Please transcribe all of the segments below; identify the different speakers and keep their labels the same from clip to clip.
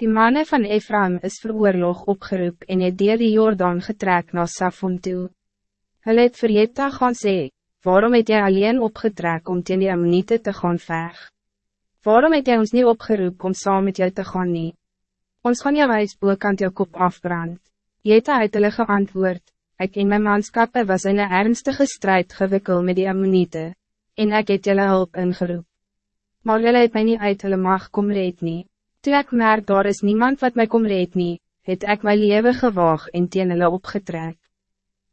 Speaker 1: Die mannen van Ephraim is vir oorlog opgeroep en het dier die Jordaan getrek na Safon toe. Hulle het vir Jetta gaan sê, waarom het jy alleen opgetrek om teen die Ammonite te gaan veg? Waarom het jy ons niet opgeroep om saam met jou te gaan nie? Ons gaan jou wijs boekant jou kop afbrand. Jetta het hulle geantwoord, ek en my manskappe was in een ernstige strijd gewikkel met die Ammonite, en ek het julle hulp ingeroep. Maar julle het my nie uit hulle mag kom red nie. Toe ek merk daar is niemand wat mij kom red nie, het ek my leven gewaag en teen hulle opgetrek.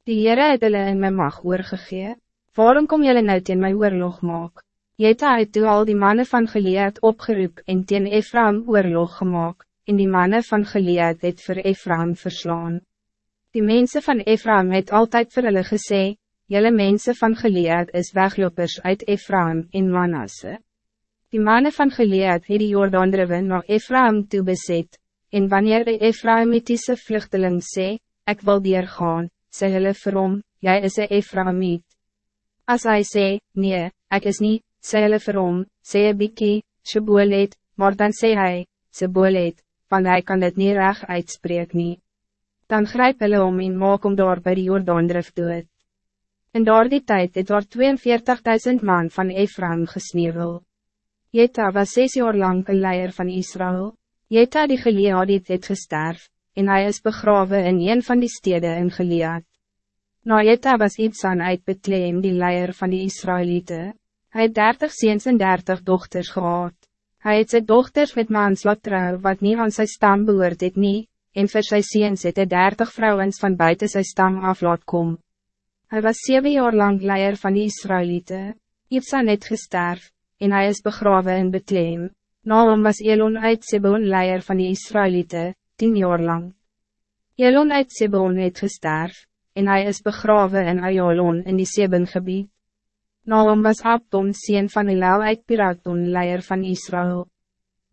Speaker 1: Die Heere het hulle in my mag oorgegee, waarom kom julle nou teen my oorlog maak? Jeta het toe al die mannen van Gilead opgeroep en teen Ephraim oorlog gemaakt, en die mannen van Gilead het voor Ephraim verslaan. Die mensen van Ephraim het altijd vir hulle gesê, Jelle mensen van Gilead is weglopers uit Ephraim in Manasse. Die mannen van Gilead het die Jordaandrewe na Ephraim toe beset, en wanneer de Ephraimitiese vluchteling sê, ek wil gaan, sê hulle vir hom, jy is een Ephraimiet. As hy sê, nee, ek is niet, sê hulle vir hom, sê een biekie, Shebolet, maar dan sê hy, Shebolet, want hy kan dit niet reg uitspreek nie. Dan grijp hulle om en maak om daar by die Jordaandrif dood. In daardie tijd het daar 42.000 man van Ephraim gesneeuwel. Jeta was zes jaar lang een leier van Israël. Jeta die Gileadit het gesterf, en hij is begraven in een van die steden in Gilead. Na Jeta was Ibsan uit Bethlehem die leier van die Israëlieten. Hij het dertig ziens en dertig dochters gehad. Hij het sy dochters met mans laat trouw wat niet aan zijn stam behoort het nie, en vir sy ziens het hy dertig vrouwens van buiten zijn stam af laat kom. Hij was zeven jaar lang leier van die Israëlieten. Ibsan het gesterf, en hij is begraven in Bethlehem. Na hom was Elon uit Sebon leier van die Israëlieten, tien jaar lang. Elon uit Sebon het gesterf, en hij is begraven in Ayolon in die Seben gebied. Na hom was Abdon sien van Elal uit Piraton leier van Israël.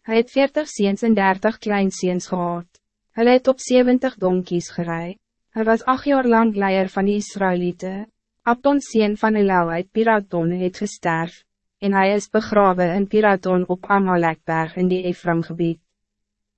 Speaker 1: Hij het veertig ziens en dertig kleinseens gehad. Hij het op 70 donkies gerei. Hij was acht jaar lang leier van die Israëlieten. Abdon sien van Elal uit Piraton het gesterf en hij is begraven in Piraton op Amalekberg in die Ephraimgebied.